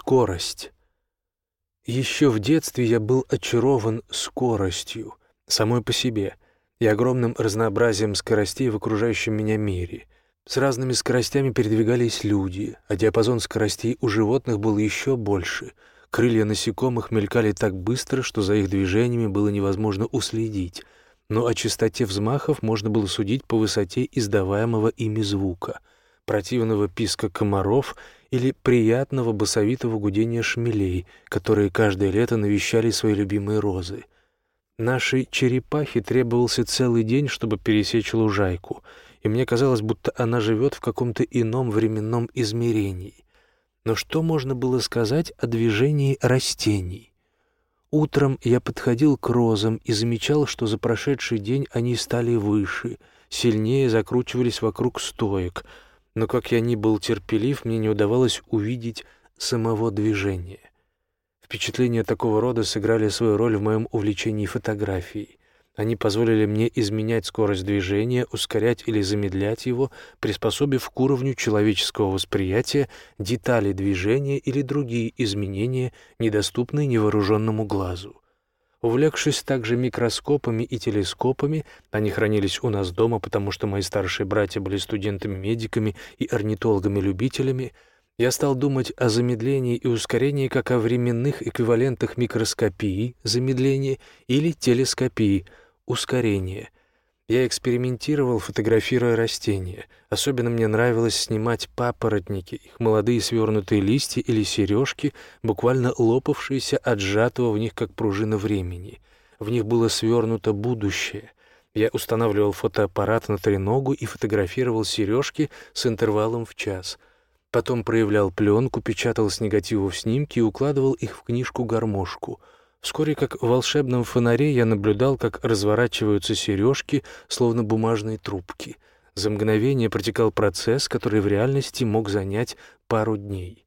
Скорость. Еще в детстве я был очарован скоростью, самой по себе, и огромным разнообразием скоростей в окружающем меня мире. С разными скоростями передвигались люди, а диапазон скоростей у животных был еще больше. Крылья насекомых мелькали так быстро, что за их движениями было невозможно уследить, но о частоте взмахов можно было судить по высоте издаваемого ими звука — противного писка комаров или приятного басовитого гудения шмелей, которые каждое лето навещали свои любимые розы. Нашей черепахе требовался целый день, чтобы пересечь лужайку, и мне казалось, будто она живет в каком-то ином временном измерении. Но что можно было сказать о движении растений? Утром я подходил к розам и замечал, что за прошедший день они стали выше, сильнее закручивались вокруг стоек — но как я ни был терпелив, мне не удавалось увидеть самого движения. Впечатления такого рода сыграли свою роль в моем увлечении фотографией. Они позволили мне изменять скорость движения, ускорять или замедлять его, приспособив к уровню человеческого восприятия детали движения или другие изменения, недоступные невооруженному глазу. Увлекшись также микроскопами и телескопами, они хранились у нас дома, потому что мои старшие братья были студентами-медиками и орнитологами-любителями, я стал думать о замедлении и ускорении как о временных эквивалентах микроскопии, замедления, или телескопии, ускорения — я экспериментировал, фотографируя растения. Особенно мне нравилось снимать папоротники, их молодые свернутые листья или сережки, буквально лопавшиеся от сжатого в них как пружина времени. В них было свернуто будущее. Я устанавливал фотоаппарат на треногу и фотографировал сережки с интервалом в час. Потом проявлял пленку, печатал с негативов снимки и укладывал их в книжку-гармошку — Вскоре, как в волшебном фонаре, я наблюдал, как разворачиваются сережки, словно бумажные трубки. За мгновение протекал процесс, который в реальности мог занять пару дней.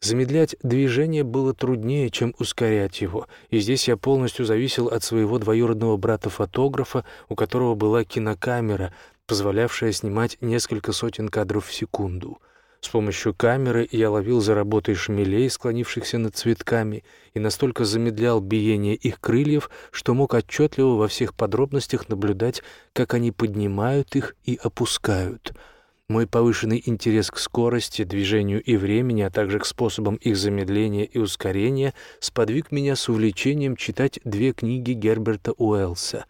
Замедлять движение было труднее, чем ускорять его, и здесь я полностью зависел от своего двоюродного брата-фотографа, у которого была кинокамера, позволявшая снимать несколько сотен кадров в секунду — с помощью камеры я ловил за работой шмелей, склонившихся над цветками, и настолько замедлял биение их крыльев, что мог отчетливо во всех подробностях наблюдать, как они поднимают их и опускают. Мой повышенный интерес к скорости, движению и времени, а также к способам их замедления и ускорения сподвиг меня с увлечением читать две книги Герберта Уэллса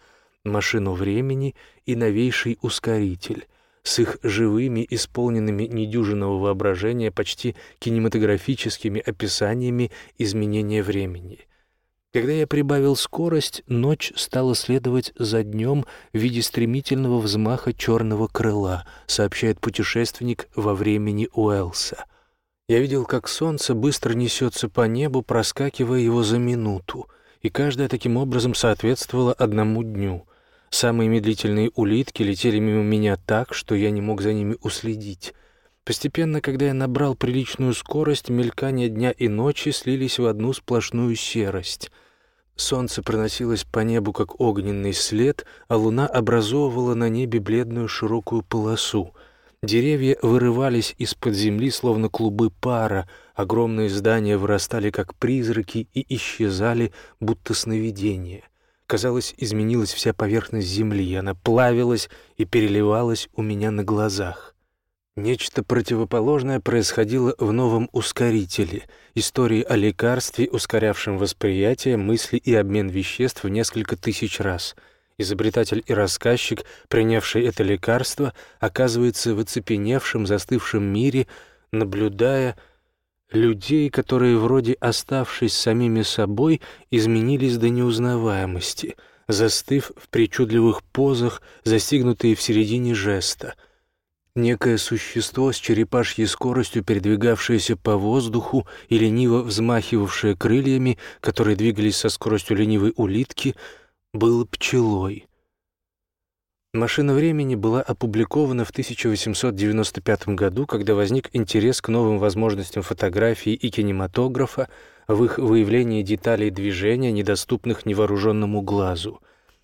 «Машину времени» и «Новейший ускоритель», с их живыми, исполненными недюжинного воображения, почти кинематографическими описаниями изменения времени. Когда я прибавил скорость, ночь стала следовать за днем в виде стремительного взмаха черного крыла, сообщает путешественник во времени Уэлса. Я видел, как солнце быстро несется по небу, проскакивая его за минуту, и каждое таким образом соответствовало одному дню. Самые медлительные улитки летели мимо меня так, что я не мог за ними уследить. Постепенно, когда я набрал приличную скорость, мелькания дня и ночи слились в одну сплошную серость. Солнце проносилось по небу, как огненный след, а луна образовывала на небе бледную широкую полосу. Деревья вырывались из-под земли, словно клубы пара, огромные здания вырастали, как призраки, и исчезали, будто сновидения. Казалось, изменилась вся поверхность земли, она плавилась и переливалась у меня на глазах. Нечто противоположное происходило в новом ускорителе, истории о лекарстве, ускорявшем восприятие, мысли и обмен веществ в несколько тысяч раз. Изобретатель и рассказчик, принявший это лекарство, оказывается в оцепеневшем, застывшем мире, наблюдая людей, которые, вроде оставшись самими собой, изменились до неузнаваемости, застыв в причудливых позах, застигнутые в середине жеста. Некое существо с черепашьей скоростью, передвигавшееся по воздуху и лениво взмахивавшее крыльями, которые двигались со скоростью ленивой улитки, было пчелой. «Машина времени» была опубликована в 1895 году, когда возник интерес к новым возможностям фотографии и кинематографа в их выявлении деталей движения, недоступных невооруженному глазу.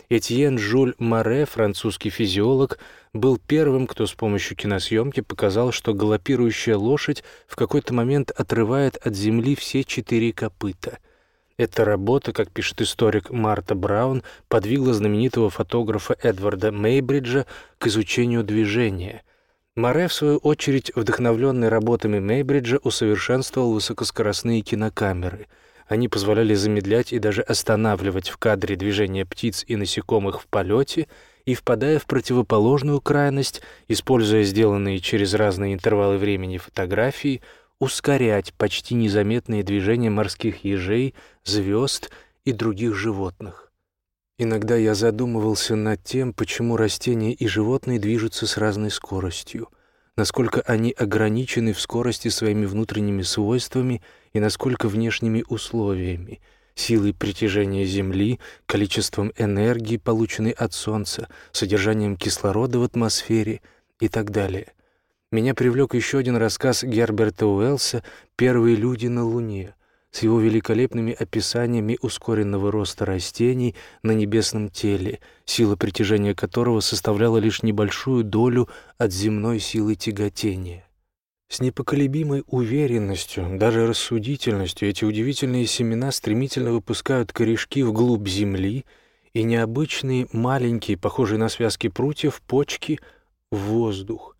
Этьен Жюль Море, французский физиолог, был первым, кто с помощью киносъемки показал, что галопирующая лошадь в какой-то момент отрывает от земли все четыре копыта. Эта работа, как пишет историк Марта Браун, подвигла знаменитого фотографа Эдварда Мейбриджа к изучению движения. Море, в свою очередь, вдохновленный работами Мейбриджа, усовершенствовал высокоскоростные кинокамеры — они позволяли замедлять и даже останавливать в кадре движение птиц и насекомых в полете и, впадая в противоположную крайность, используя сделанные через разные интервалы времени фотографии, ускорять почти незаметные движения морских ежей, звезд и других животных. Иногда я задумывался над тем, почему растения и животные движутся с разной скоростью, насколько они ограничены в скорости своими внутренними свойствами и насколько внешними условиями, силой притяжения Земли, количеством энергии, полученной от Солнца, содержанием кислорода в атмосфере и так далее. Меня привлек еще один рассказ Герберта Уэллса «Первые люди на Луне», с его великолепными описаниями ускоренного роста растений на небесном теле, сила притяжения которого составляла лишь небольшую долю от земной силы тяготения. С непоколебимой уверенностью, даже рассудительностью эти удивительные семена стремительно выпускают корешки вглубь земли и необычные маленькие, похожие на связки прутьев, почки в воздух.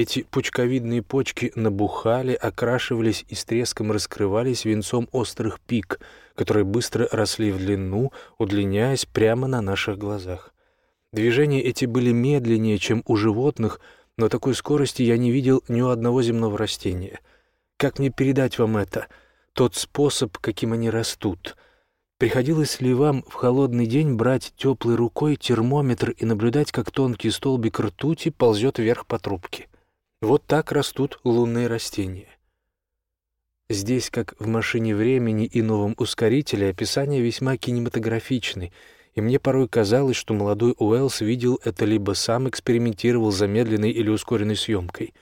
Эти пучковидные почки набухали, окрашивались и с треском раскрывались венцом острых пик, которые быстро росли в длину, удлиняясь прямо на наших глазах. Движения эти были медленнее, чем у животных — но такой скорости я не видел ни у одного земного растения. Как мне передать вам это? Тот способ, каким они растут. Приходилось ли вам в холодный день брать теплой рукой термометр и наблюдать, как тонкий столбик ртути ползет вверх по трубке? Вот так растут лунные растения. Здесь, как в «Машине времени» и «Новом ускорителе», описания весьма кинематографичны — и мне порой казалось, что молодой Уэллс видел это либо сам экспериментировал замедленной или ускоренной съемкой.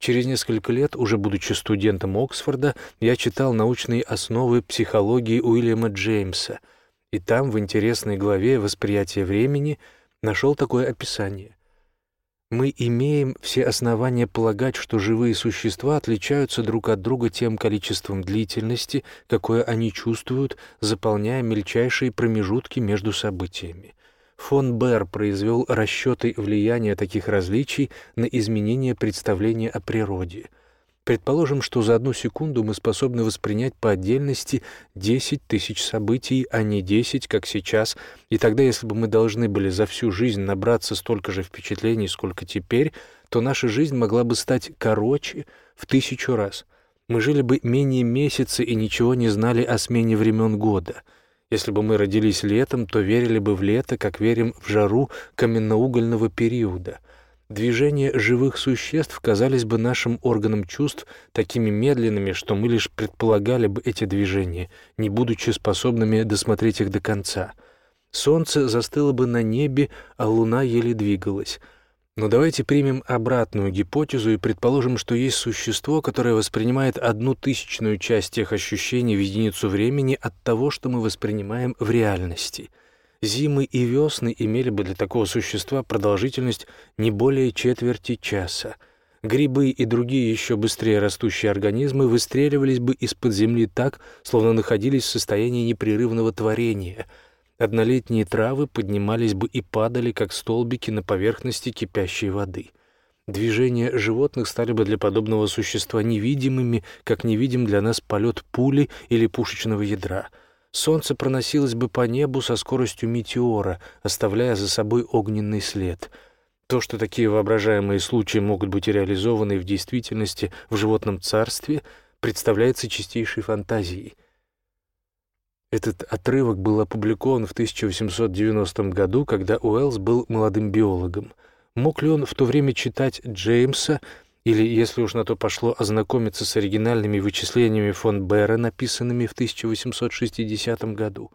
Через несколько лет, уже будучи студентом Оксфорда, я читал научные основы психологии Уильяма Джеймса, и там, в интересной главе «Восприятие времени», нашел такое описание. Мы имеем все основания полагать, что живые существа отличаются друг от друга тем количеством длительности, какое они чувствуют, заполняя мельчайшие промежутки между событиями. Фон Бер произвел расчеты влияния таких различий на изменение представления о природе — Предположим, что за одну секунду мы способны воспринять по отдельности 10 тысяч событий, а не 10, как сейчас, и тогда, если бы мы должны были за всю жизнь набраться столько же впечатлений, сколько теперь, то наша жизнь могла бы стать короче в тысячу раз. Мы жили бы менее месяца и ничего не знали о смене времен года. Если бы мы родились летом, то верили бы в лето, как верим в жару каменноугольного периода — Движения живых существ казались бы нашим органам чувств такими медленными, что мы лишь предполагали бы эти движения, не будучи способными досмотреть их до конца. Солнце застыло бы на небе, а луна еле двигалась. Но давайте примем обратную гипотезу и предположим, что есть существо, которое воспринимает одну тысячную часть тех ощущений в единицу времени от того, что мы воспринимаем в реальности — Зимы и весны имели бы для такого существа продолжительность не более четверти часа. Грибы и другие еще быстрее растущие организмы выстреливались бы из-под земли так, словно находились в состоянии непрерывного творения. Однолетние травы поднимались бы и падали, как столбики на поверхности кипящей воды. Движения животных стали бы для подобного существа невидимыми, как невидим для нас полет пули или пушечного ядра — солнце проносилось бы по небу со скоростью метеора, оставляя за собой огненный след. То, что такие воображаемые случаи могут быть реализованы в действительности в животном царстве, представляется чистейшей фантазией. Этот отрывок был опубликован в 1890 году, когда Уэллс был молодым биологом. Мог ли он в то время читать Джеймса или, если уж на то пошло, ознакомиться с оригинальными вычислениями фон Бера, написанными в 1860 году.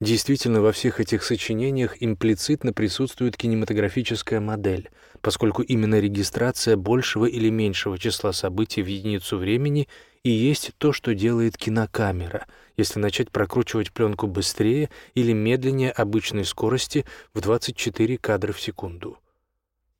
Действительно, во всех этих сочинениях имплицитно присутствует кинематографическая модель, поскольку именно регистрация большего или меньшего числа событий в единицу времени и есть то, что делает кинокамера, если начать прокручивать пленку быстрее или медленнее обычной скорости в 24 кадра в секунду.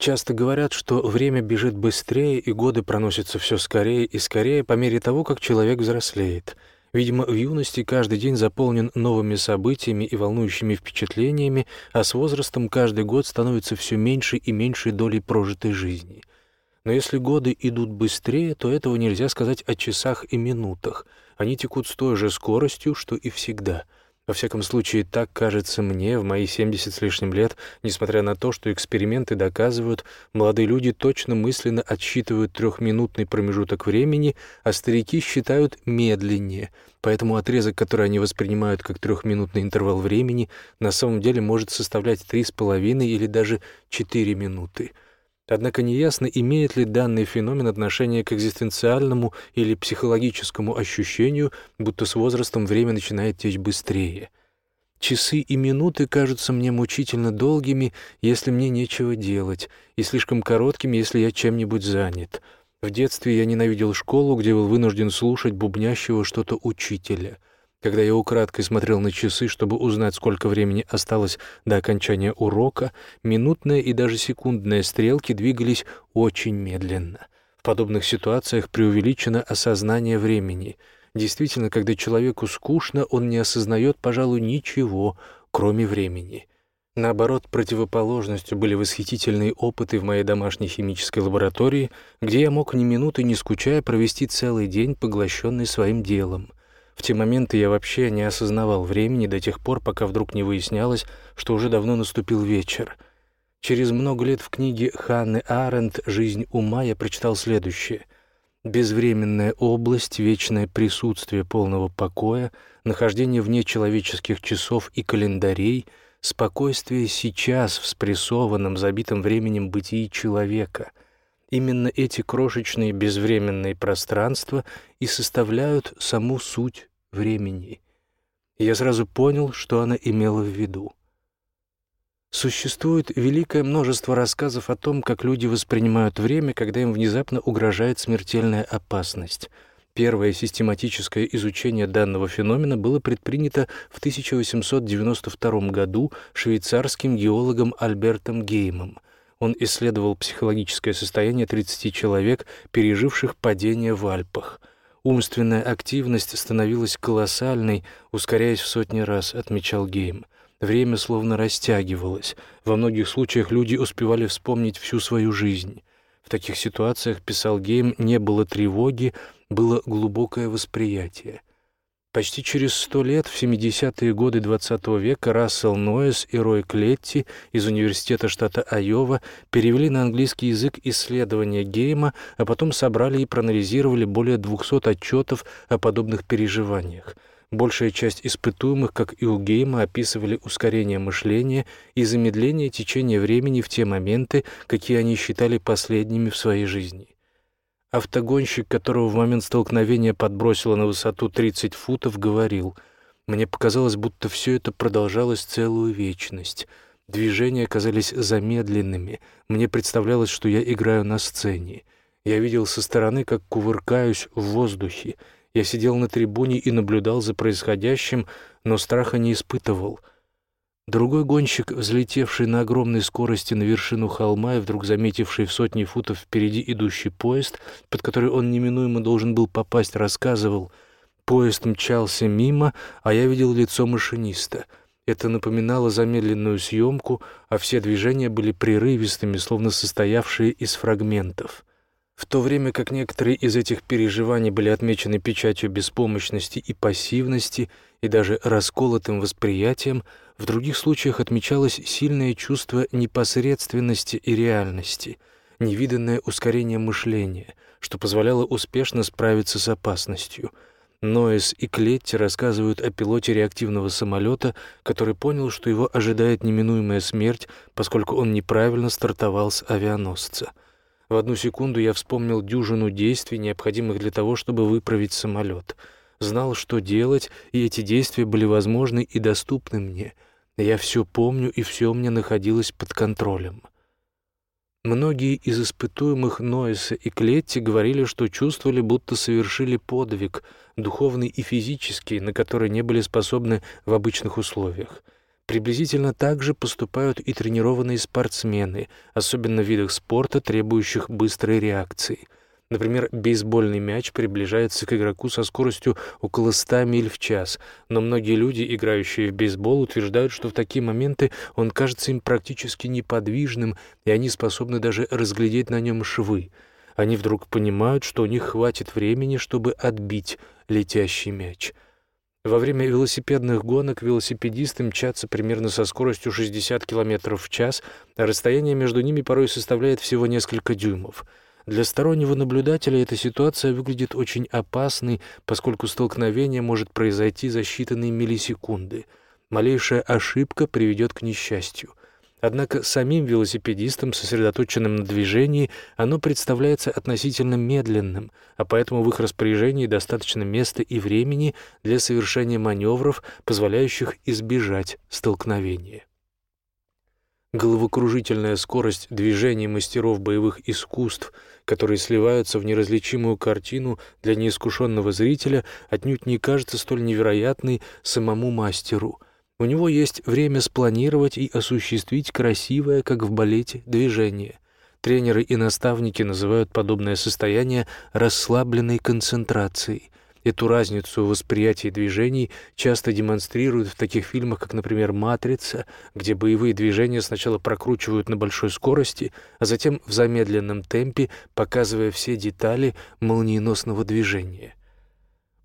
Часто говорят, что время бежит быстрее и годы проносятся все скорее и скорее по мере того, как человек взрослеет. Видимо, в юности каждый день заполнен новыми событиями и волнующими впечатлениями, а с возрастом каждый год становится все меньше и меньшей долей прожитой жизни. Но если годы идут быстрее, то этого нельзя сказать о часах и минутах. Они текут с той же скоростью, что и всегда. Во всяком случае, так кажется мне в мои 70 с лишним лет, несмотря на то, что эксперименты доказывают, молодые люди точно мысленно отсчитывают трехминутный промежуток времени, а старики считают медленнее. Поэтому отрезок, который они воспринимают как трехминутный интервал времени, на самом деле может составлять три с половиной или даже четыре минуты. Однако неясно, имеет ли данный феномен отношение к экзистенциальному или психологическому ощущению, будто с возрастом время начинает течь быстрее. Часы и минуты кажутся мне мучительно долгими, если мне нечего делать, и слишком короткими, если я чем-нибудь занят. В детстве я ненавидел школу, где был вынужден слушать бубнящего что-то учителя — когда я украдкой смотрел на часы, чтобы узнать, сколько времени осталось до окончания урока, минутные и даже секундные стрелки двигались очень медленно. В подобных ситуациях преувеличено осознание времени. Действительно, когда человеку скучно, он не осознает, пожалуй, ничего, кроме времени. Наоборот, противоположностью были восхитительные опыты в моей домашней химической лаборатории, где я мог ни минуты не скучая провести целый день, поглощенный своим делом — в те моменты я вообще не осознавал времени до тех пор, пока вдруг не выяснялось, что уже давно наступил вечер. Через много лет в книге Ханны Аренд «Жизнь ума» я прочитал следующее. «Безвременная область, вечное присутствие полного покоя, нахождение вне человеческих часов и календарей, спокойствие сейчас в спрессованном, забитом временем бытии человека». Именно эти крошечные безвременные пространства и составляют саму суть времени. я сразу понял, что она имела в виду. Существует великое множество рассказов о том, как люди воспринимают время, когда им внезапно угрожает смертельная опасность. Первое систематическое изучение данного феномена было предпринято в 1892 году швейцарским геологом Альбертом Геймом. Он исследовал психологическое состояние 30 человек, переживших падение в Альпах – Умственная активность становилась колоссальной, ускоряясь в сотни раз, отмечал Гейм. Время словно растягивалось. Во многих случаях люди успевали вспомнить всю свою жизнь. В таких ситуациях, писал Гейм, не было тревоги, было глубокое восприятие. Почти через сто лет, в 70-е годы XX века, Рассел Ноэс и Рой Клетти из Университета штата Айова перевели на английский язык исследования Гейма, а потом собрали и проанализировали более 200 отчетов о подобных переживаниях. Большая часть испытуемых, как и у Гейма, описывали ускорение мышления и замедление течения времени в те моменты, какие они считали последними в своей жизни. Автогонщик, которого в момент столкновения подбросило на высоту 30 футов, говорил, «Мне показалось, будто все это продолжалось целую вечность. Движения оказались замедленными. Мне представлялось, что я играю на сцене. Я видел со стороны, как кувыркаюсь в воздухе. Я сидел на трибуне и наблюдал за происходящим, но страха не испытывал». Другой гонщик, взлетевший на огромной скорости на вершину холма и вдруг заметивший в сотни футов впереди идущий поезд, под который он неминуемо должен был попасть, рассказывал, «Поезд мчался мимо, а я видел лицо машиниста». Это напоминало замедленную съемку, а все движения были прерывистыми, словно состоявшие из фрагментов. В то время как некоторые из этих переживаний были отмечены печатью беспомощности и пассивности и даже расколотым восприятием, в других случаях отмечалось сильное чувство непосредственности и реальности, невиданное ускорение мышления, что позволяло успешно справиться с опасностью. Ноэс и Клетти рассказывают о пилоте реактивного самолета, который понял, что его ожидает неминуемая смерть, поскольку он неправильно стартовал с авианосца. В одну секунду я вспомнил дюжину действий, необходимых для того, чтобы выправить самолет. Знал, что делать, и эти действия были возможны и доступны мне — я все помню, и все меня находилось под контролем. Многие из испытуемых Ноэса и Клетти говорили, что чувствовали, будто совершили подвиг, духовный и физический, на который не были способны в обычных условиях. Приблизительно так же поступают и тренированные спортсмены, особенно в видах спорта, требующих быстрой реакции – Например, бейсбольный мяч приближается к игроку со скоростью около 100 миль в час, но многие люди, играющие в бейсбол, утверждают, что в такие моменты он кажется им практически неподвижным, и они способны даже разглядеть на нем швы. Они вдруг понимают, что у них хватит времени, чтобы отбить летящий мяч. Во время велосипедных гонок велосипедисты мчатся примерно со скоростью 60 км в час, а расстояние между ними порой составляет всего несколько дюймов — для стороннего наблюдателя эта ситуация выглядит очень опасной, поскольку столкновение может произойти за считанные миллисекунды. Малейшая ошибка приведет к несчастью. Однако самим велосипедистам, сосредоточенным на движении, оно представляется относительно медленным, а поэтому в их распоряжении достаточно места и времени для совершения маневров, позволяющих избежать столкновения. Головокружительная скорость движений мастеров боевых искусств, которые сливаются в неразличимую картину для неискушенного зрителя, отнюдь не кажется столь невероятной самому мастеру. У него есть время спланировать и осуществить красивое, как в балете, движение. Тренеры и наставники называют подобное состояние расслабленной концентрацией — Эту разницу в восприятии движений часто демонстрируют в таких фильмах, как, например, «Матрица», где боевые движения сначала прокручивают на большой скорости, а затем в замедленном темпе, показывая все детали молниеносного движения.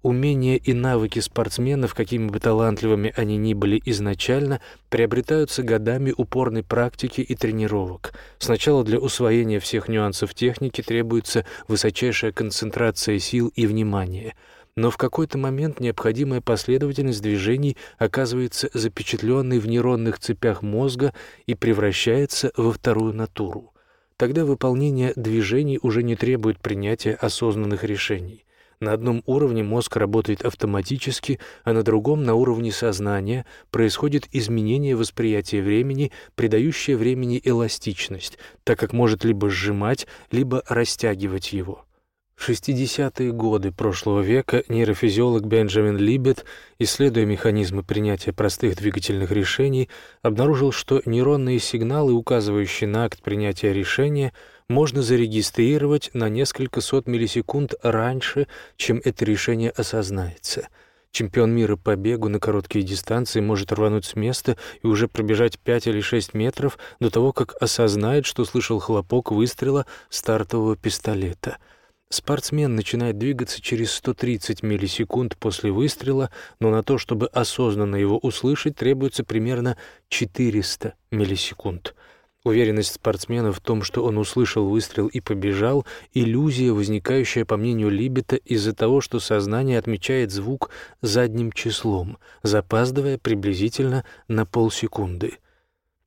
Умения и навыки спортсменов, какими бы талантливыми они ни были изначально, приобретаются годами упорной практики и тренировок. Сначала для усвоения всех нюансов техники требуется высочайшая концентрация сил и внимания — но в какой-то момент необходимая последовательность движений оказывается запечатленной в нейронных цепях мозга и превращается во вторую натуру. Тогда выполнение движений уже не требует принятия осознанных решений. На одном уровне мозг работает автоматически, а на другом, на уровне сознания, происходит изменение восприятия времени, придающее времени эластичность, так как может либо сжимать, либо растягивать его. В 60-е годы прошлого века нейрофизиолог Бенджамин Либет, исследуя механизмы принятия простых двигательных решений, обнаружил, что нейронные сигналы, указывающие на акт принятия решения, можно зарегистрировать на несколько сот миллисекунд раньше, чем это решение осознается. Чемпион мира по бегу на короткие дистанции может рвануть с места и уже пробежать 5 или 6 метров до того, как осознает, что слышал хлопок выстрела стартового пистолета — Спортсмен начинает двигаться через 130 миллисекунд после выстрела, но на то, чтобы осознанно его услышать, требуется примерно 400 миллисекунд. Уверенность спортсмена в том, что он услышал выстрел и побежал, иллюзия, возникающая, по мнению Либета, из-за того, что сознание отмечает звук задним числом, запаздывая приблизительно на полсекунды.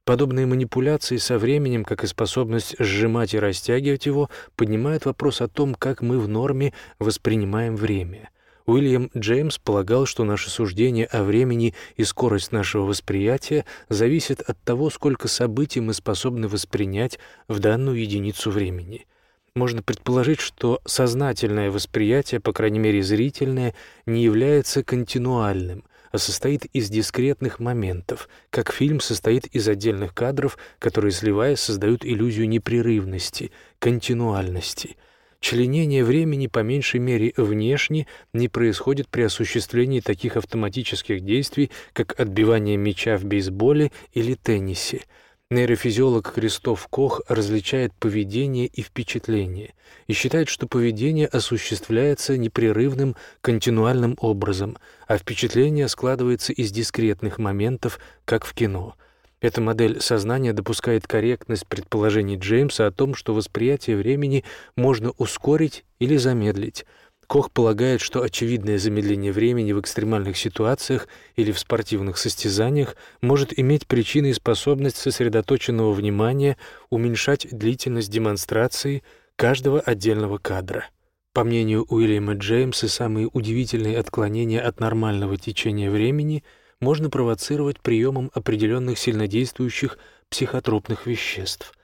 Подобные манипуляции со временем, как и способность сжимать и растягивать его, поднимают вопрос о том, как мы в норме воспринимаем время. Уильям Джеймс полагал, что наше суждение о времени и скорость нашего восприятия зависят от того, сколько событий мы способны воспринять в данную единицу времени. Можно предположить, что сознательное восприятие, по крайней мере зрительное, не является континуальным — а состоит из дискретных моментов, как фильм состоит из отдельных кадров, которые, сливаясь, создают иллюзию непрерывности, континуальности. Членение времени, по меньшей мере внешне, не происходит при осуществлении таких автоматических действий, как отбивание мяча в бейсболе или теннисе — Нейрофизиолог Кристоф Кох различает поведение и впечатление и считает, что поведение осуществляется непрерывным, континуальным образом, а впечатление складывается из дискретных моментов, как в кино. Эта модель сознания допускает корректность предположений Джеймса о том, что восприятие времени можно ускорить или замедлить — Кох полагает, что очевидное замедление времени в экстремальных ситуациях или в спортивных состязаниях может иметь причиной способность сосредоточенного внимания уменьшать длительность демонстрации каждого отдельного кадра. По мнению Уильяма Джеймса, самые удивительные отклонения от нормального течения времени можно провоцировать приемом определенных сильнодействующих психотропных веществ.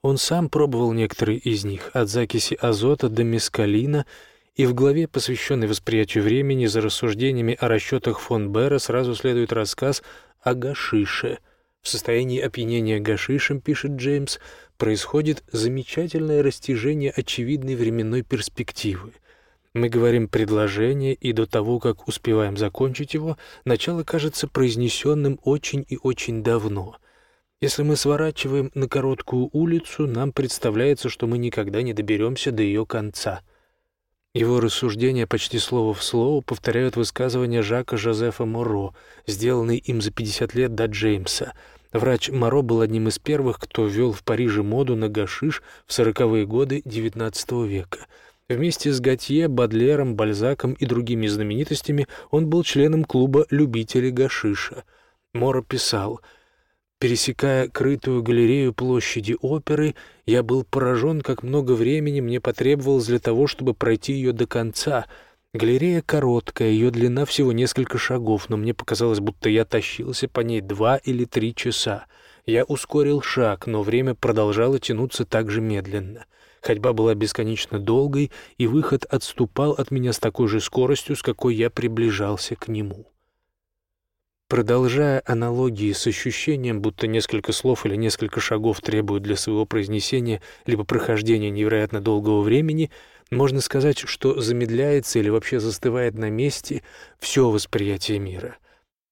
Он сам пробовал некоторые из них, от закиси азота до мескалина, и в главе, посвященной восприятию времени, за рассуждениями о расчетах фон Бера, сразу следует рассказ о гашише. В состоянии опьянения гашишем, пишет Джеймс, происходит замечательное растяжение очевидной временной перспективы. Мы говорим предложение, и до того, как успеваем закончить его, начало кажется произнесенным очень и очень давно — если мы сворачиваем на короткую улицу, нам представляется, что мы никогда не доберемся до ее конца. Его рассуждения почти слово в слово повторяют высказывания Жака Жозефа Моро, сделанные им за 50 лет до Джеймса. Врач Моро был одним из первых, кто ввел в Париже моду на гашиш в сороковые годы XIX века. Вместе с Готье, Бадлером, Бальзаком и другими знаменитостями он был членом клуба любителей гашиша. Моро писал — Пересекая крытую галерею площади оперы, я был поражен, как много времени мне потребовалось для того, чтобы пройти ее до конца. Галерея короткая, ее длина всего несколько шагов, но мне показалось, будто я тащился по ней два или три часа. Я ускорил шаг, но время продолжало тянуться так же медленно. Ходьба была бесконечно долгой, и выход отступал от меня с такой же скоростью, с какой я приближался к нему. Продолжая аналогии с ощущением, будто несколько слов или несколько шагов требуют для своего произнесения либо прохождения невероятно долгого времени, можно сказать, что замедляется или вообще застывает на месте все восприятие мира.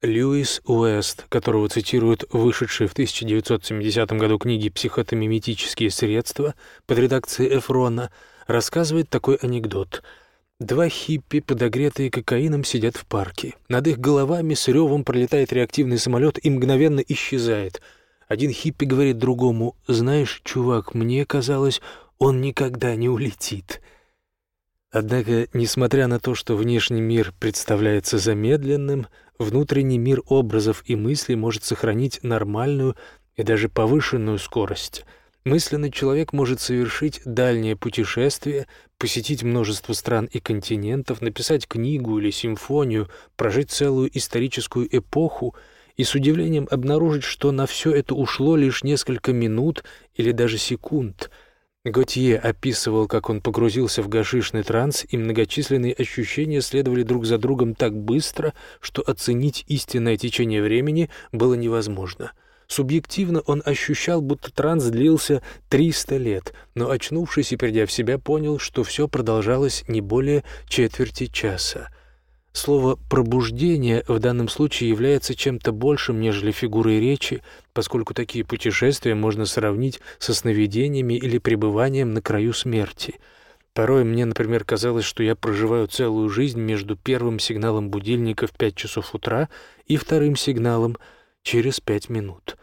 Льюис Уэст, которого цитируют вышедшие в 1970 году книги «Психотомиметические средства» под редакцией Эфрона, рассказывает такой анекдот — Два хиппи, подогретые кокаином, сидят в парке. Над их головами с ревом пролетает реактивный самолет и мгновенно исчезает. Один хиппи говорит другому, «Знаешь, чувак, мне казалось, он никогда не улетит». Однако, несмотря на то, что внешний мир представляется замедленным, внутренний мир образов и мыслей может сохранить нормальную и даже повышенную скорость — Мысленный человек может совершить дальнее путешествие, посетить множество стран и континентов, написать книгу или симфонию, прожить целую историческую эпоху и с удивлением обнаружить, что на все это ушло лишь несколько минут или даже секунд. Готье описывал, как он погрузился в гашишный транс, и многочисленные ощущения следовали друг за другом так быстро, что оценить истинное течение времени было невозможно — Субъективно он ощущал, будто транс длился 300 лет, но, очнувшись и придя в себя, понял, что все продолжалось не более четверти часа. Слово «пробуждение» в данном случае является чем-то большим, нежели фигурой речи, поскольку такие путешествия можно сравнить со сновидениями или пребыванием на краю смерти. Порой мне, например, казалось, что я проживаю целую жизнь между первым сигналом будильника в 5 часов утра и вторым сигналом — через пять минут.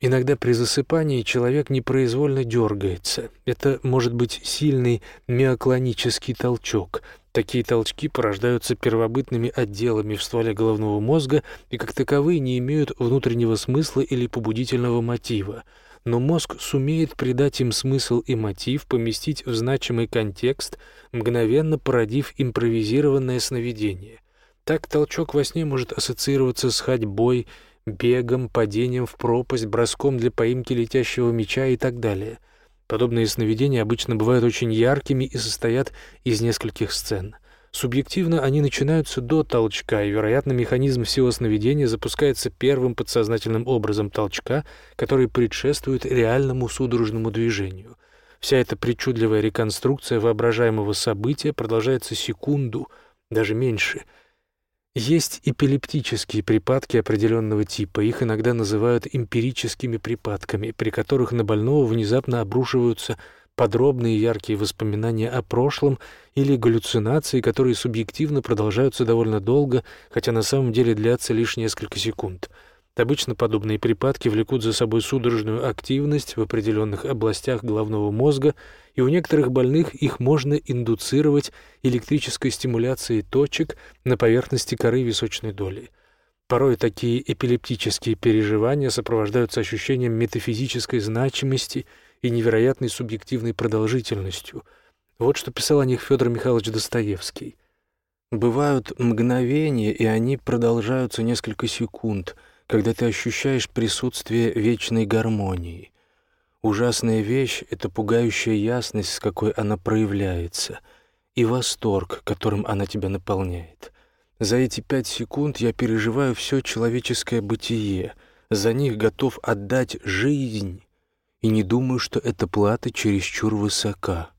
Иногда при засыпании человек непроизвольно дергается. Это может быть сильный миоклонический толчок. Такие толчки порождаются первобытными отделами в стволе головного мозга и как таковые не имеют внутреннего смысла или побудительного мотива. Но мозг сумеет придать им смысл и мотив, поместить в значимый контекст, мгновенно породив импровизированное сновидение. Так толчок во сне может ассоциироваться с ходьбой, бегом, падением в пропасть, броском для поимки летящего меча и так далее. Подобные сновидения обычно бывают очень яркими и состоят из нескольких сцен. Субъективно они начинаются до толчка, и, вероятно, механизм всего сновидения запускается первым подсознательным образом толчка, который предшествует реальному судорожному движению. Вся эта причудливая реконструкция воображаемого события продолжается секунду, даже меньше — есть эпилептические припадки определенного типа, их иногда называют эмпирическими припадками, при которых на больного внезапно обрушиваются подробные яркие воспоминания о прошлом или галлюцинации, которые субъективно продолжаются довольно долго, хотя на самом деле длятся лишь несколько секунд — Обычно подобные припадки влекут за собой судорожную активность в определенных областях головного мозга, и у некоторых больных их можно индуцировать электрической стимуляцией точек на поверхности коры височной доли. Порой такие эпилептические переживания сопровождаются ощущением метафизической значимости и невероятной субъективной продолжительностью. Вот что писал о них Федор Михайлович Достоевский. «Бывают мгновения, и они продолжаются несколько секунд — когда ты ощущаешь присутствие вечной гармонии. Ужасная вещь — это пугающая ясность, с какой она проявляется, и восторг, которым она тебя наполняет. За эти пять секунд я переживаю все человеческое бытие, за них готов отдать жизнь, и не думаю, что эта плата чересчур высока.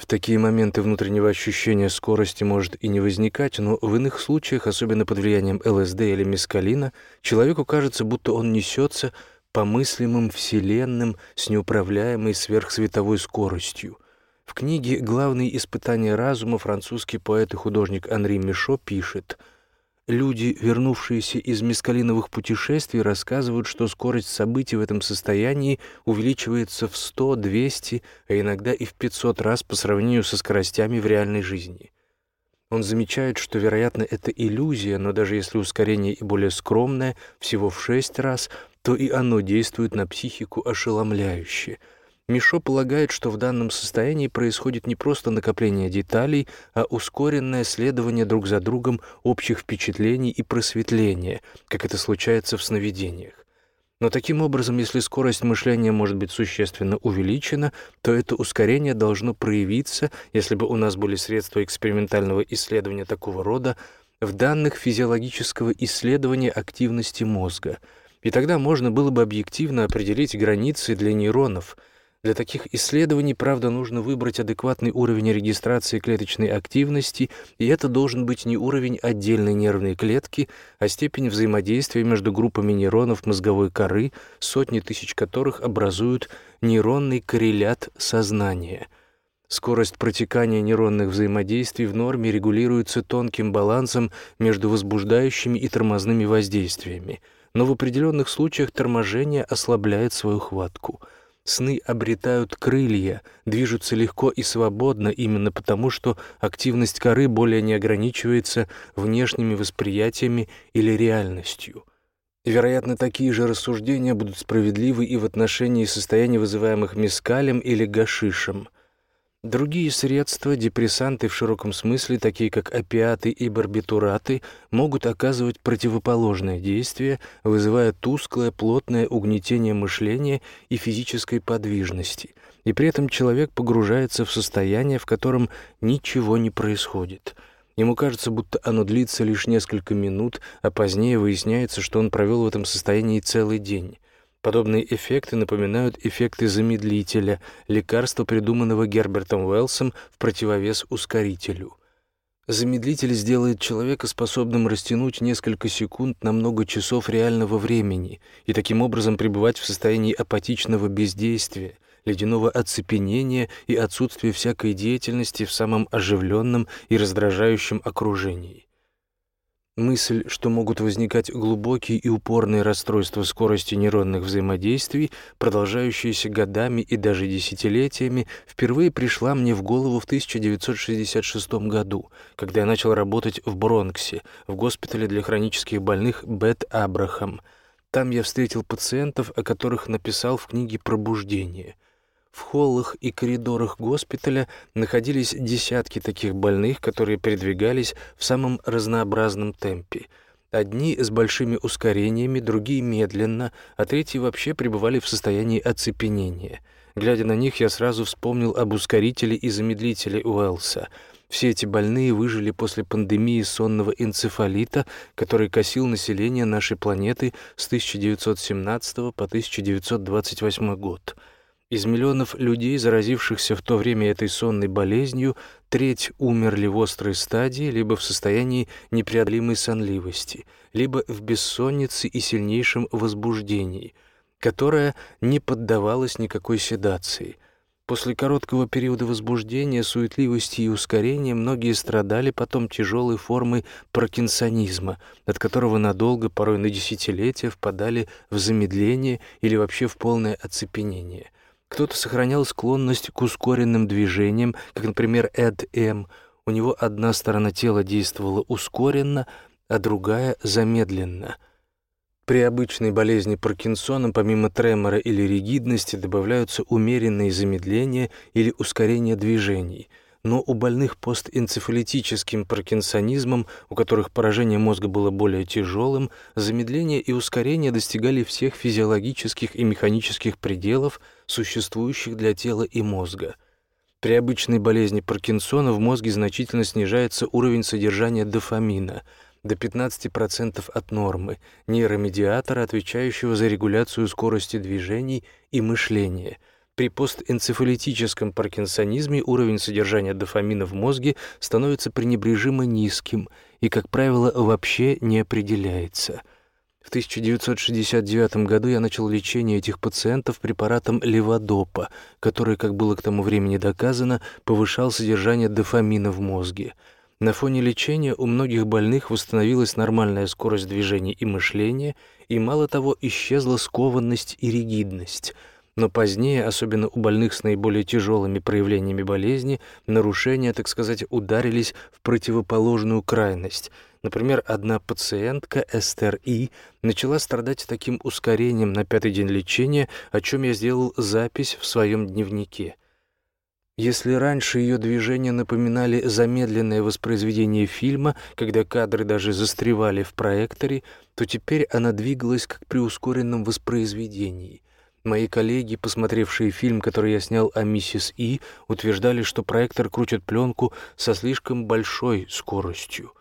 В такие моменты внутреннего ощущения скорости может и не возникать, но в иных случаях, особенно под влиянием ЛСД или мескалина, человеку кажется, будто он несется по мыслимым вселенным с неуправляемой сверхсветовой скоростью. В книге «Главные испытания разума» французский поэт и художник Анри Мишо пишет — Люди, вернувшиеся из мескалиновых путешествий, рассказывают, что скорость событий в этом состоянии увеличивается в 100, 200, а иногда и в 500 раз по сравнению со скоростями в реальной жизни. Он замечает, что, вероятно, это иллюзия, но даже если ускорение и более скромное, всего в 6 раз, то и оно действует на психику ошеломляюще – Мишо полагает, что в данном состоянии происходит не просто накопление деталей, а ускоренное следование друг за другом общих впечатлений и просветления, как это случается в сновидениях. Но таким образом, если скорость мышления может быть существенно увеличена, то это ускорение должно проявиться, если бы у нас были средства экспериментального исследования такого рода, в данных физиологического исследования активности мозга. И тогда можно было бы объективно определить границы для нейронов – для таких исследований, правда, нужно выбрать адекватный уровень регистрации клеточной активности, и это должен быть не уровень отдельной нервной клетки, а степень взаимодействия между группами нейронов мозговой коры, сотни тысяч которых образуют нейронный коррелят сознания. Скорость протекания нейронных взаимодействий в норме регулируется тонким балансом между возбуждающими и тормозными воздействиями, но в определенных случаях торможение ослабляет свою хватку — Сны обретают крылья, движутся легко и свободно именно потому, что активность коры более не ограничивается внешними восприятиями или реальностью. Вероятно, такие же рассуждения будут справедливы и в отношении состояний, вызываемых мескалем или гашишем – Другие средства, депрессанты в широком смысле, такие как опиаты и барбитураты, могут оказывать противоположное действие, вызывая тусклое, плотное угнетение мышления и физической подвижности, и при этом человек погружается в состояние, в котором ничего не происходит. Ему кажется, будто оно длится лишь несколько минут, а позднее выясняется, что он провел в этом состоянии целый день. Подобные эффекты напоминают эффекты замедлителя, лекарства, придуманного Гербертом Уэллсом в противовес ускорителю. Замедлитель сделает человека способным растянуть несколько секунд на много часов реального времени и таким образом пребывать в состоянии апатичного бездействия, ледяного оцепенения и отсутствия всякой деятельности в самом оживленном и раздражающем окружении. Мысль, что могут возникать глубокие и упорные расстройства скорости нейронных взаимодействий, продолжающиеся годами и даже десятилетиями, впервые пришла мне в голову в 1966 году, когда я начал работать в Бронксе, в госпитале для хронических больных Бет Абрахам. Там я встретил пациентов, о которых написал в книге «Пробуждение». В холлах и коридорах госпиталя находились десятки таких больных, которые передвигались в самом разнообразном темпе. Одни с большими ускорениями, другие медленно, а третьи вообще пребывали в состоянии оцепенения. Глядя на них, я сразу вспомнил об ускорителе и замедлителе Уэллса. Все эти больные выжили после пандемии сонного энцефалита, который косил население нашей планеты с 1917 по 1928 год. Из миллионов людей, заразившихся в то время этой сонной болезнью, треть умерли в острой стадии, либо в состоянии непреодолимой сонливости, либо в бессоннице и сильнейшем возбуждении, которое не поддавалось никакой седации. После короткого периода возбуждения, суетливости и ускорения многие страдали потом тяжелой формой паркинсонизма, от которого надолго, порой на десятилетия, впадали в замедление или вообще в полное оцепенение – кто-то сохранял склонность к ускоренным движениям, как, например, Эд М. У него одна сторона тела действовала ускоренно, а другая — замедленно. При обычной болезни Паркинсона помимо тремора или ригидности добавляются умеренные замедления или ускорение движений. Но у больных постэнцефалитическим паркинсонизмом, у которых поражение мозга было более тяжелым, замедление и ускорение достигали всех физиологических и механических пределов, существующих для тела и мозга. При обычной болезни Паркинсона в мозге значительно снижается уровень содержания дофамина – до 15% от нормы, нейромедиатора, отвечающего за регуляцию скорости движений и мышления – при постэнцефалитическом паркинсонизме уровень содержания дофамина в мозге становится пренебрежимо низким и, как правило, вообще не определяется. В 1969 году я начал лечение этих пациентов препаратом леводопа, который, как было к тому времени доказано, повышал содержание дофамина в мозге. На фоне лечения у многих больных восстановилась нормальная скорость движения и мышления, и, мало того, исчезла скованность и ригидность – но позднее, особенно у больных с наиболее тяжелыми проявлениями болезни, нарушения, так сказать, ударились в противоположную крайность. Например, одна пациентка, Эстер И, начала страдать таким ускорением на пятый день лечения, о чем я сделал запись в своем дневнике. Если раньше ее движения напоминали замедленное воспроизведение фильма, когда кадры даже застревали в проекторе, то теперь она двигалась как при ускоренном воспроизведении — Мои коллеги, посмотревшие фильм, который я снял о миссис И, утверждали, что проектор крутит пленку со слишком большой скоростью.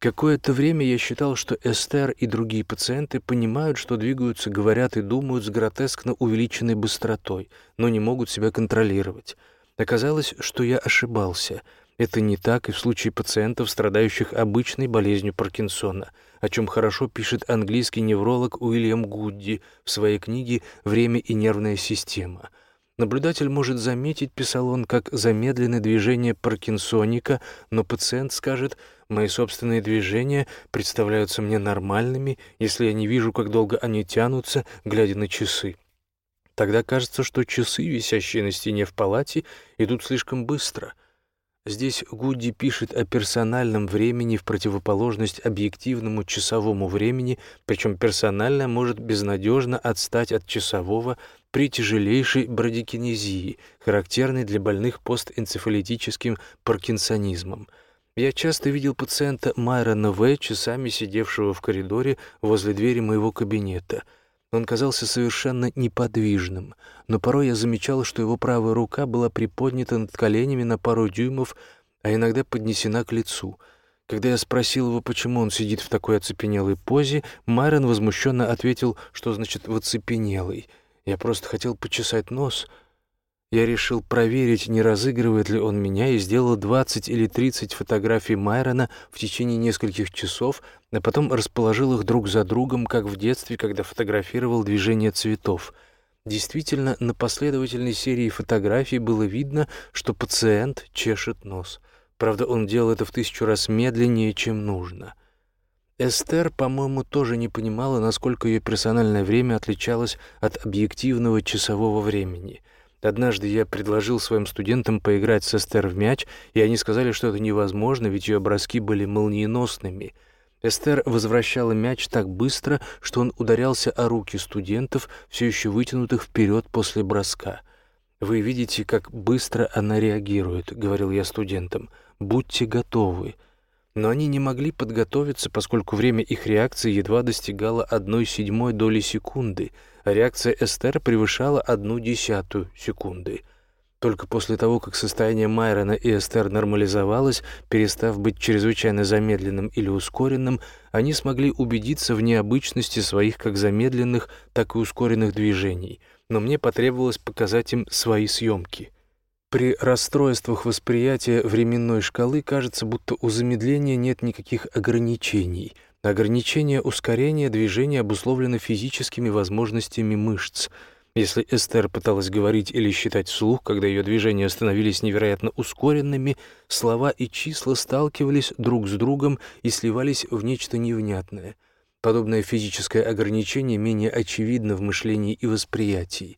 Какое-то время я считал, что Эстер и другие пациенты понимают, что двигаются, говорят и думают с гротескно увеличенной быстротой, но не могут себя контролировать. Оказалось, что я ошибался — это не так и в случае пациентов, страдающих обычной болезнью Паркинсона, о чем хорошо пишет английский невролог Уильям Гудди в своей книге «Время и нервная система». Наблюдатель может заметить, писал он, как замедленное движение паркинсоника, но пациент скажет, «Мои собственные движения представляются мне нормальными, если я не вижу, как долго они тянутся, глядя на часы». Тогда кажется, что часы, висящие на стене в палате, идут слишком быстро — Здесь Гудди пишет о персональном времени в противоположность объективному часовому времени, причем персональное может безнадежно отстать от часового при тяжелейшей брадикинезии, характерной для больных постэнцефалитическим паркинсонизмом. Я часто видел пациента Майрона В., часами сидевшего в коридоре возле двери моего кабинета — он казался совершенно неподвижным, но порой я замечал, что его правая рука была приподнята над коленями на пару дюймов, а иногда поднесена к лицу. Когда я спросил его, почему он сидит в такой оцепенелой позе, Майрон возмущенно ответил, что значит «в оцепенелой». Я просто хотел почесать нос — я решил проверить, не разыгрывает ли он меня, и сделал 20 или 30 фотографий Майрона в течение нескольких часов, а потом расположил их друг за другом, как в детстве, когда фотографировал движение цветов. Действительно, на последовательной серии фотографий было видно, что пациент чешет нос. Правда, он делал это в тысячу раз медленнее, чем нужно. Эстер, по-моему, тоже не понимала, насколько ее персональное время отличалось от объективного часового времени — Однажды я предложил своим студентам поиграть с Эстер в мяч, и они сказали, что это невозможно, ведь ее броски были молниеносными. Эстер возвращала мяч так быстро, что он ударялся о руки студентов, все еще вытянутых вперед после броска. «Вы видите, как быстро она реагирует», — говорил я студентам. «Будьте готовы». Но они не могли подготовиться, поскольку время их реакции едва достигало одной седьмой доли секунды — реакция Эстер превышала одну десятую секунды. Только после того, как состояние Майрона и Эстер нормализовалось, перестав быть чрезвычайно замедленным или ускоренным, они смогли убедиться в необычности своих как замедленных, так и ускоренных движений, но мне потребовалось показать им свои съемки. При расстройствах восприятия временной шкалы кажется, будто у замедления нет никаких ограничений — Ограничение ускорения движения обусловлено физическими возможностями мышц. Если Эстер пыталась говорить или считать вслух, когда ее движения становились невероятно ускоренными, слова и числа сталкивались друг с другом и сливались в нечто невнятное. Подобное физическое ограничение менее очевидно в мышлении и восприятии.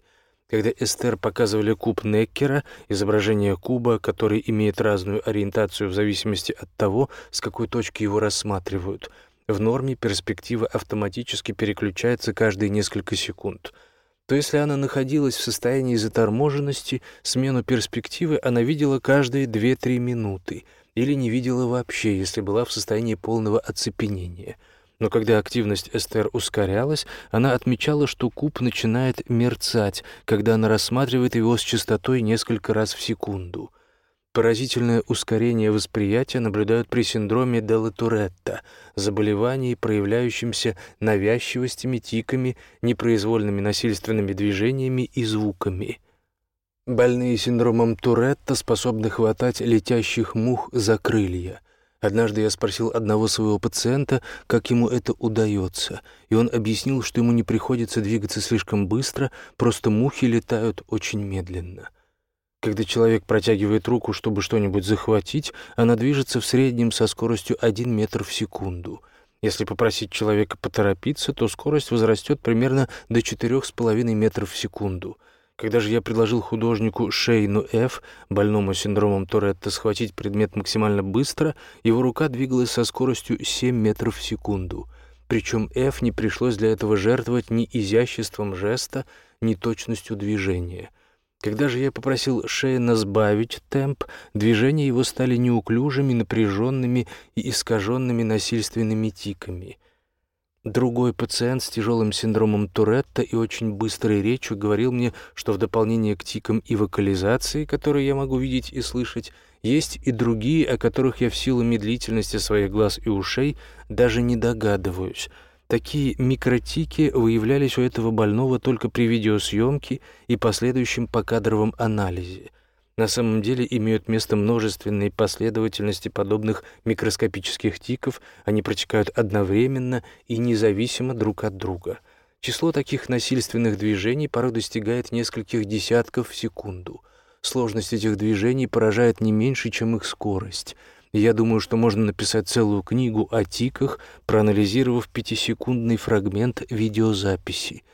Когда Эстер показывали куб Неккера, изображение куба, который имеет разную ориентацию в зависимости от того, с какой точки его рассматривают — в норме перспектива автоматически переключается каждые несколько секунд. то если она находилась в состоянии заторможенности, смену перспективы она видела каждые 2-3 минуты или не видела вообще, если была в состоянии полного оцепенения. Но когда активность Эстер ускорялась, она отмечала, что куб начинает мерцать, когда она рассматривает его с частотой несколько раз в секунду — Поразительное ускорение восприятия наблюдают при синдроме Делла-Туретта, заболевании, проявляющемся навязчивостями, тиками, непроизвольными насильственными движениями и звуками. Больные синдромом Туретта способны хватать летящих мух за крылья. Однажды я спросил одного своего пациента, как ему это удается, и он объяснил, что ему не приходится двигаться слишком быстро, просто мухи летают очень медленно. Когда человек протягивает руку, чтобы что-нибудь захватить, она движется в среднем со скоростью 1 метр в секунду. Если попросить человека поторопиться, то скорость возрастет примерно до 4,5 метров в секунду. Когда же я предложил художнику Шейну Ф., больному синдромом Торетто, схватить предмет максимально быстро, его рука двигалась со скоростью 7 метров в секунду. Причем Ф не пришлось для этого жертвовать ни изяществом жеста, ни точностью движения — когда же я попросил Шейна сбавить темп, движения его стали неуклюжими, напряженными и искаженными насильственными тиками. Другой пациент с тяжелым синдромом Туретта и очень быстрой речью говорил мне, что в дополнение к тикам и вокализации, которые я могу видеть и слышать, есть и другие, о которых я в силу медлительности своих глаз и ушей даже не догадываюсь — Такие микротики выявлялись у этого больного только при видеосъемке и последующем покадровом анализе. На самом деле имеют место множественные последовательности подобных микроскопических тиков, они протекают одновременно и независимо друг от друга. Число таких насильственных движений порой достигает нескольких десятков в секунду. Сложность этих движений поражает не меньше, чем их скорость — я думаю, что можно написать целую книгу о тиках, проанализировав пятисекундный фрагмент видеозаписи.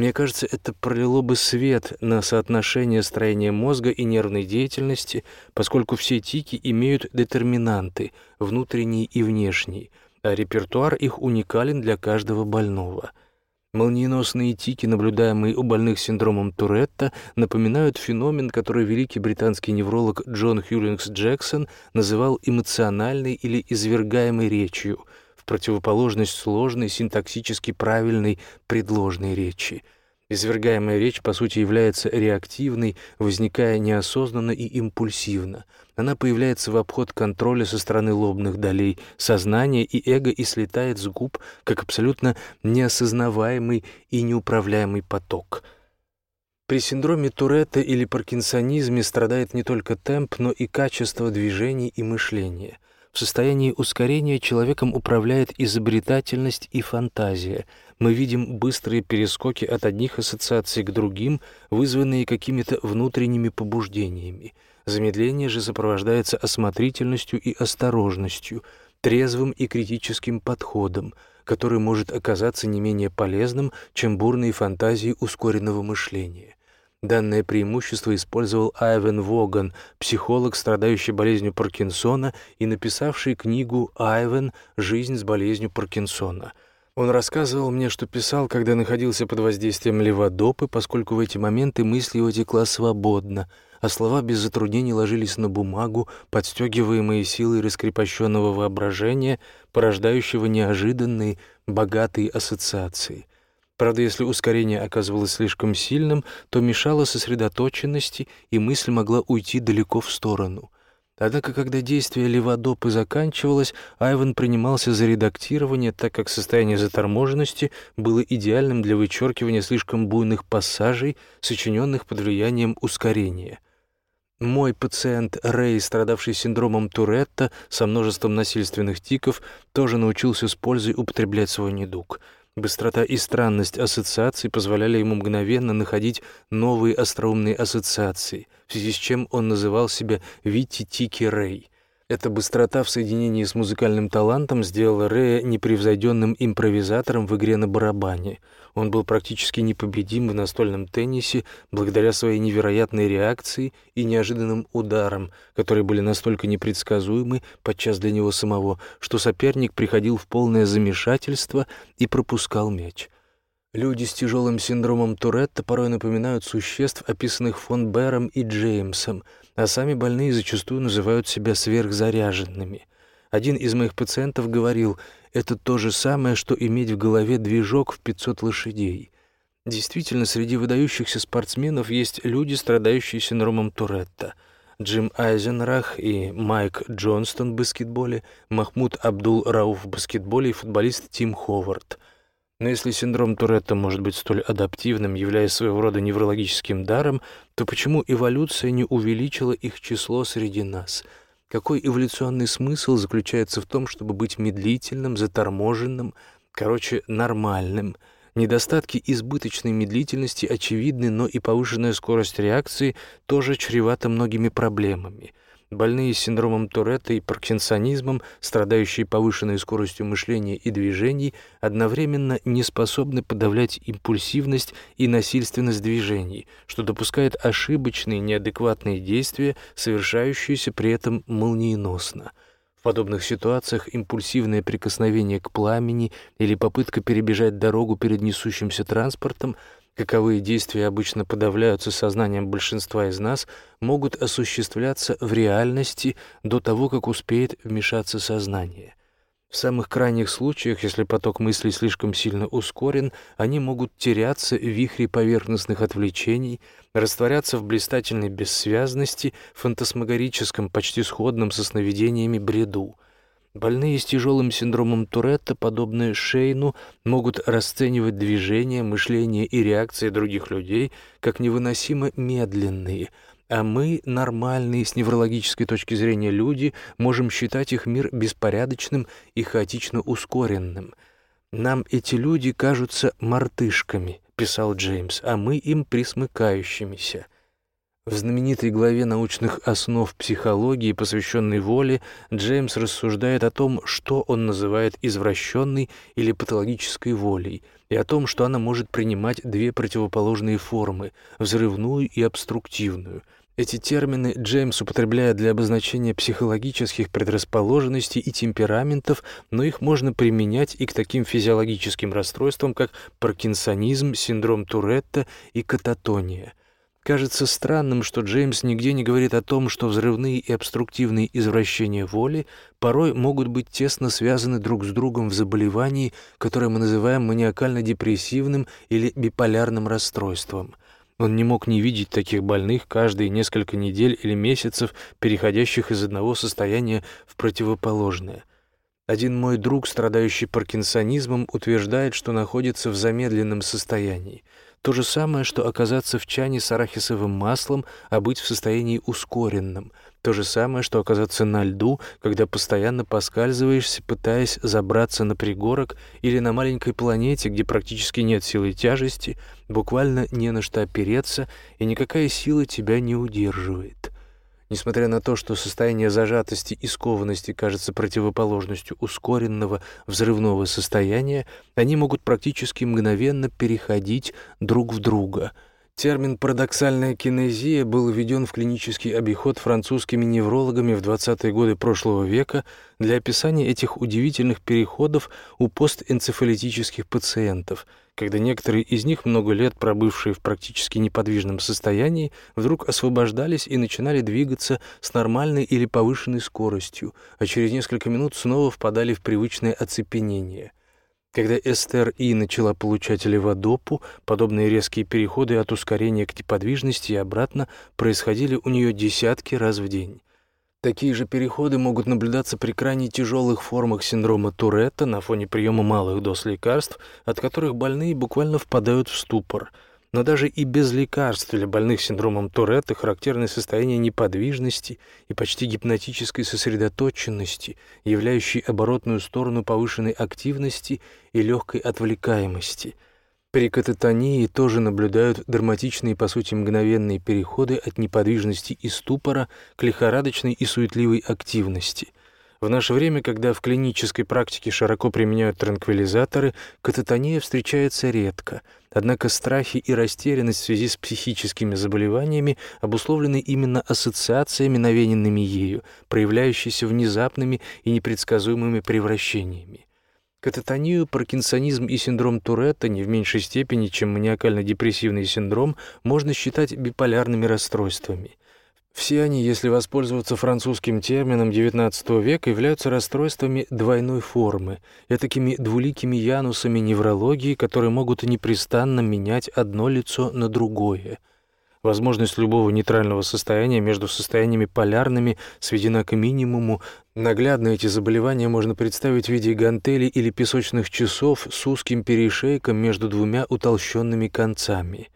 Мне кажется, это пролило бы свет на соотношение строения мозга и нервной деятельности, поскольку все тики имеют детерминанты, внутренние и внешние, а репертуар их уникален для каждого больного — Молниеносные тики, наблюдаемые у больных синдромом Туретта, напоминают феномен, который великий британский невролог Джон Хьюлингс Джексон называл эмоциональной или извергаемой речью, противоположность сложной, синтаксически правильной предложной речи — Извергаемая речь, по сути, является реактивной, возникая неосознанно и импульсивно. Она появляется в обход контроля со стороны лобных долей сознания и эго и слетает с губ, как абсолютно неосознаваемый и неуправляемый поток. При синдроме Туретта или паркинсонизме страдает не только темп, но и качество движений и мышления — в состоянии ускорения человеком управляет изобретательность и фантазия. Мы видим быстрые перескоки от одних ассоциаций к другим, вызванные какими-то внутренними побуждениями. Замедление же сопровождается осмотрительностью и осторожностью, трезвым и критическим подходом, который может оказаться не менее полезным, чем бурные фантазии ускоренного мышления. Данное преимущество использовал Айвен Воган, психолог, страдающий болезнью Паркинсона и написавший книгу «Айвен. Жизнь с болезнью Паркинсона». Он рассказывал мне, что писал, когда находился под воздействием леводопы, поскольку в эти моменты мысль его текла свободно, а слова без затруднений ложились на бумагу, подстегиваемые силой раскрепощенного воображения, порождающего неожиданные, богатые ассоциации. Правда, если ускорение оказывалось слишком сильным, то мешало сосредоточенности, и мысль могла уйти далеко в сторону. Однако, когда действие леводопы заканчивалось, Айван принимался за редактирование, так как состояние заторможенности было идеальным для вычеркивания слишком буйных пассажей, сочиненных под влиянием ускорения. Мой пациент Рэй, страдавший синдромом Туретта со множеством насильственных тиков, тоже научился с пользой употреблять свой недуг — Быстрота и странность ассоциаций позволяли ему мгновенно находить новые остроумные ассоциации, в связи с чем он называл себя Витти Тики Рэй. Эта быстрота в соединении с музыкальным талантом сделала Рэя непревзойденным импровизатором в игре на барабане. Он был практически непобедим в настольном теннисе благодаря своей невероятной реакции и неожиданным ударам, которые были настолько непредсказуемы подчас для него самого, что соперник приходил в полное замешательство и пропускал мяч. Люди с тяжелым синдромом Туретта порой напоминают существ, описанных фон Бером и Джеймсом, а сами больные зачастую называют себя сверхзаряженными. Один из моих пациентов говорил, это то же самое, что иметь в голове движок в 500 лошадей. Действительно, среди выдающихся спортсменов есть люди, страдающие синдромом Туретта. Джим Айзенрах и Майк Джонстон в баскетболе, Махмуд Абдул-Рауф в баскетболе и футболист Тим Ховард — но если синдром Туретта может быть столь адаптивным, являясь своего рода неврологическим даром, то почему эволюция не увеличила их число среди нас? Какой эволюционный смысл заключается в том, чтобы быть медлительным, заторможенным, короче, нормальным? Недостатки избыточной медлительности очевидны, но и повышенная скорость реакции тоже чревата многими проблемами – Больные с синдромом Туретта и паркинсонизмом, страдающие повышенной скоростью мышления и движений, одновременно не способны подавлять импульсивность и насильственность движений, что допускает ошибочные неадекватные действия, совершающиеся при этом молниеносно. В подобных ситуациях импульсивное прикосновение к пламени или попытка перебежать дорогу перед несущимся транспортом – каковые действия обычно подавляются сознанием большинства из нас, могут осуществляться в реальности до того, как успеет вмешаться сознание. В самых крайних случаях, если поток мыслей слишком сильно ускорен, они могут теряться в вихре поверхностных отвлечений, растворяться в блистательной бессвязности, фантасмагорическом, почти сходном со сновидениями бреду — Больные с тяжелым синдромом Туретта, подобные Шейну, могут расценивать движения, мышление и реакции других людей как невыносимо медленные, а мы, нормальные с неврологической точки зрения люди, можем считать их мир беспорядочным и хаотично ускоренным. «Нам эти люди кажутся мартышками», — писал Джеймс, «а мы им присмыкающимися». В знаменитой главе научных основ психологии, посвященной воле, Джеймс рассуждает о том, что он называет извращенной или патологической волей, и о том, что она может принимать две противоположные формы – взрывную и обструктивную. Эти термины Джеймс употребляет для обозначения психологических предрасположенностей и темпераментов, но их можно применять и к таким физиологическим расстройствам, как паркинсонизм, синдром Туретта и кататония – Кажется странным, что Джеймс нигде не говорит о том, что взрывные и обструктивные извращения воли порой могут быть тесно связаны друг с другом в заболевании, которое мы называем маниакально-депрессивным или биполярным расстройством. Он не мог не видеть таких больных каждые несколько недель или месяцев, переходящих из одного состояния в противоположное. Один мой друг, страдающий паркинсонизмом, утверждает, что находится в замедленном состоянии — то же самое, что оказаться в чане с арахисовым маслом, а быть в состоянии ускоренном. То же самое, что оказаться на льду, когда постоянно поскальзываешься, пытаясь забраться на пригорок или на маленькой планете, где практически нет силы тяжести, буквально не на что опереться, и никакая сила тебя не удерживает. Несмотря на то, что состояние зажатости и скованности кажется противоположностью ускоренного взрывного состояния, они могут практически мгновенно переходить друг в друга — Термин «парадоксальная кинезия» был введен в клинический обиход французскими неврологами в 20-е годы прошлого века для описания этих удивительных переходов у постэнцефалитических пациентов, когда некоторые из них, много лет пробывшие в практически неподвижном состоянии, вдруг освобождались и начинали двигаться с нормальной или повышенной скоростью, а через несколько минут снова впадали в привычное оцепенение – когда Эстер И начала получать леводопу, подобные резкие переходы от ускорения к неподвижности и обратно происходили у нее десятки раз в день. Такие же переходы могут наблюдаться при крайне тяжелых формах синдрома Туретта на фоне приема малых доз лекарств, от которых больные буквально впадают в ступор – но даже и без лекарств для больных синдромом Туретта характерное состояние неподвижности и почти гипнотической сосредоточенности, являющей оборотную сторону повышенной активности и легкой отвлекаемости. При кататонии тоже наблюдают драматичные, по сути, мгновенные переходы от неподвижности и ступора к лихорадочной и суетливой активности – в наше время, когда в клинической практике широко применяют транквилизаторы, кататония встречается редко. Однако страхи и растерянность в связи с психическими заболеваниями обусловлены именно ассоциациями, навеянными ею, проявляющимися внезапными и непредсказуемыми превращениями. Кататонию, паркинсонизм и синдром Туретта не в меньшей степени, чем маниакально-депрессивный синдром, можно считать биполярными расстройствами. Все они, если воспользоваться французским термином XIX века, являются расстройствами двойной формы, такими двуликими янусами неврологии, которые могут непрестанно менять одно лицо на другое – Возможность любого нейтрального состояния между состояниями полярными сведена к минимуму. Наглядно эти заболевания можно представить в виде гантелей или песочных часов с узким перешейком между двумя утолщенными концами.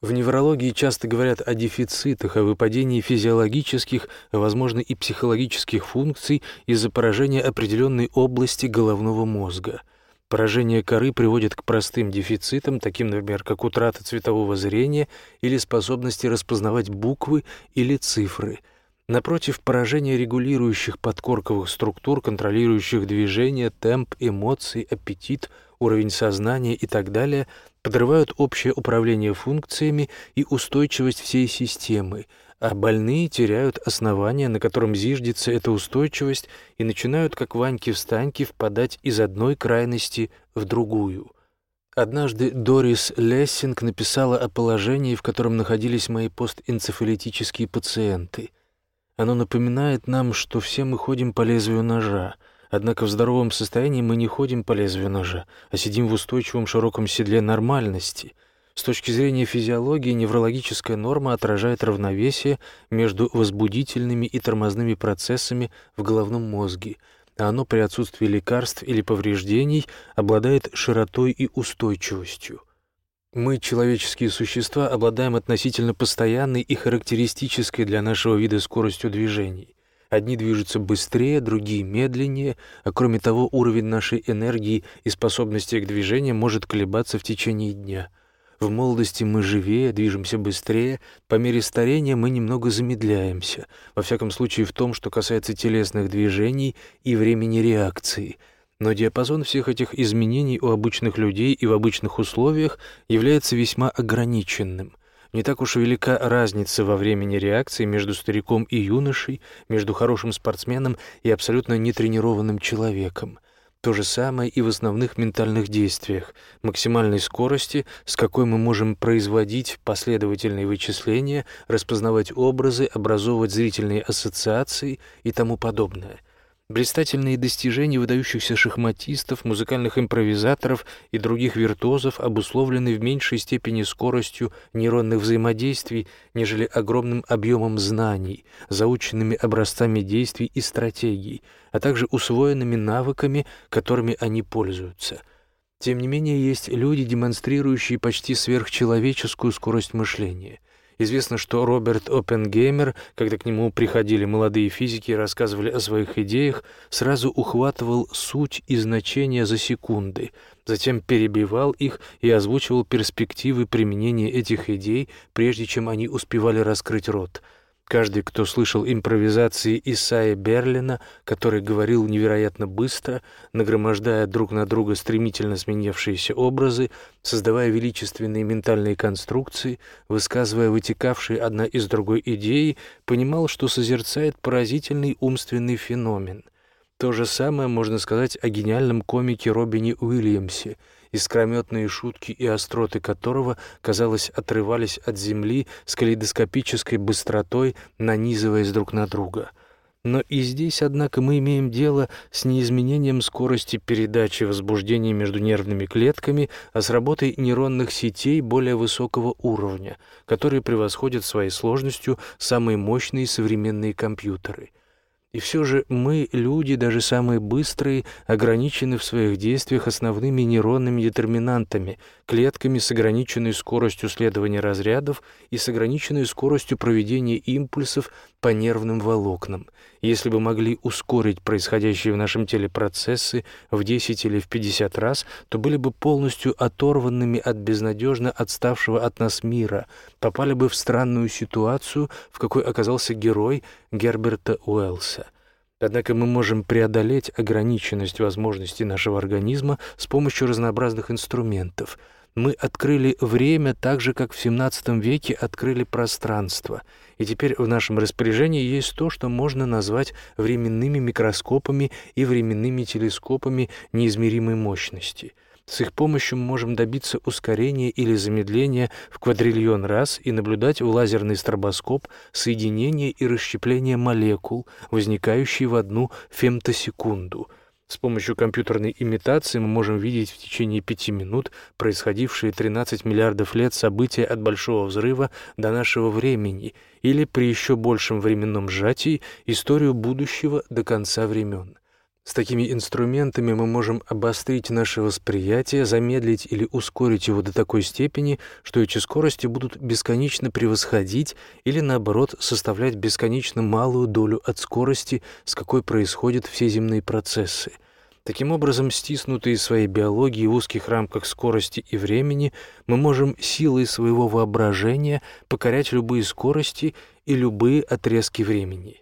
В неврологии часто говорят о дефицитах, о выпадении физиологических, а возможно и психологических функций из-за поражения определенной области головного мозга – Поражение коры приводит к простым дефицитам, таким, например, как утрата цветового зрения или способности распознавать буквы или цифры. Напротив, поражение регулирующих подкорковых структур, контролирующих движение, темп, эмоции, аппетит, уровень сознания и так далее, подрывают общее управление функциями и устойчивость всей системы, а больные теряют основание, на котором зиждется эта устойчивость, и начинают, как Ваньки-встаньки, впадать из одной крайности в другую. Однажды Дорис Лессинг написала о положении, в котором находились мои постэнцефалитические пациенты. Оно напоминает нам, что все мы ходим по лезвию ножа, однако в здоровом состоянии мы не ходим по лезвию ножа, а сидим в устойчивом широком седле нормальности — с точки зрения физиологии, неврологическая норма отражает равновесие между возбудительными и тормозными процессами в головном мозге, а оно при отсутствии лекарств или повреждений обладает широтой и устойчивостью. Мы, человеческие существа, обладаем относительно постоянной и характеристической для нашего вида скоростью движений. Одни движутся быстрее, другие медленнее, а кроме того уровень нашей энергии и способности к движению может колебаться в течение дня – в молодости мы живее, движемся быстрее, по мере старения мы немного замедляемся, во всяком случае в том, что касается телесных движений и времени реакции. Но диапазон всех этих изменений у обычных людей и в обычных условиях является весьма ограниченным. Не так уж велика разница во времени реакции между стариком и юношей, между хорошим спортсменом и абсолютно нетренированным человеком. То же самое и в основных ментальных действиях, максимальной скорости, с какой мы можем производить последовательные вычисления, распознавать образы, образовывать зрительные ассоциации и тому подобное – Блистательные достижения выдающихся шахматистов, музыкальных импровизаторов и других виртуозов обусловлены в меньшей степени скоростью нейронных взаимодействий, нежели огромным объемом знаний, заученными образцами действий и стратегий, а также усвоенными навыками, которыми они пользуются. Тем не менее, есть люди, демонстрирующие почти сверхчеловеческую скорость мышления — Известно, что Роберт Оппенгеймер, когда к нему приходили молодые физики и рассказывали о своих идеях, сразу ухватывал суть и значение за секунды, затем перебивал их и озвучивал перспективы применения этих идей, прежде чем они успевали раскрыть рот — Каждый, кто слышал импровизации Исаия Берлина, который говорил невероятно быстро, нагромождая друг на друга стремительно сменившиеся образы, создавая величественные ментальные конструкции, высказывая вытекавшие одна из другой идеи, понимал, что созерцает поразительный умственный феномен. То же самое можно сказать о гениальном комике Робине Уильямсе — искрометные шутки и остроты которого, казалось, отрывались от земли с калейдоскопической быстротой, нанизываясь друг на друга. Но и здесь, однако, мы имеем дело с неизменением скорости передачи возбуждения между нервными клетками, а с работой нейронных сетей более высокого уровня, которые превосходят своей сложностью самые мощные современные компьютеры — и все же мы, люди, даже самые быстрые, ограничены в своих действиях основными нейронными детерминантами, клетками с ограниченной скоростью следования разрядов и с ограниченной скоростью проведения импульсов по нервным волокнам. Если бы могли ускорить происходящие в нашем теле процессы в 10 или в 50 раз, то были бы полностью оторванными от безнадежно отставшего от нас мира, попали бы в странную ситуацию, в какой оказался герой Герберта Уэллса. Однако мы можем преодолеть ограниченность возможностей нашего организма с помощью разнообразных инструментов — Мы открыли время так же, как в XVII веке открыли пространство, и теперь в нашем распоряжении есть то, что можно назвать временными микроскопами и временными телескопами неизмеримой мощности. С их помощью мы можем добиться ускорения или замедления в квадриллион раз и наблюдать в лазерный стробоскоп соединение и расщепление молекул, возникающие в одну фемтосекунду — с помощью компьютерной имитации мы можем видеть в течение пяти минут происходившие 13 миллиардов лет события от Большого взрыва до нашего времени или при еще большем временном сжатии историю будущего до конца времен. С такими инструментами мы можем обострить наше восприятие, замедлить или ускорить его до такой степени, что эти скорости будут бесконечно превосходить или, наоборот, составлять бесконечно малую долю от скорости, с какой происходят все земные процессы. Таким образом, стиснутые своей биологией в узких рамках скорости и времени, мы можем силой своего воображения покорять любые скорости и любые отрезки времени.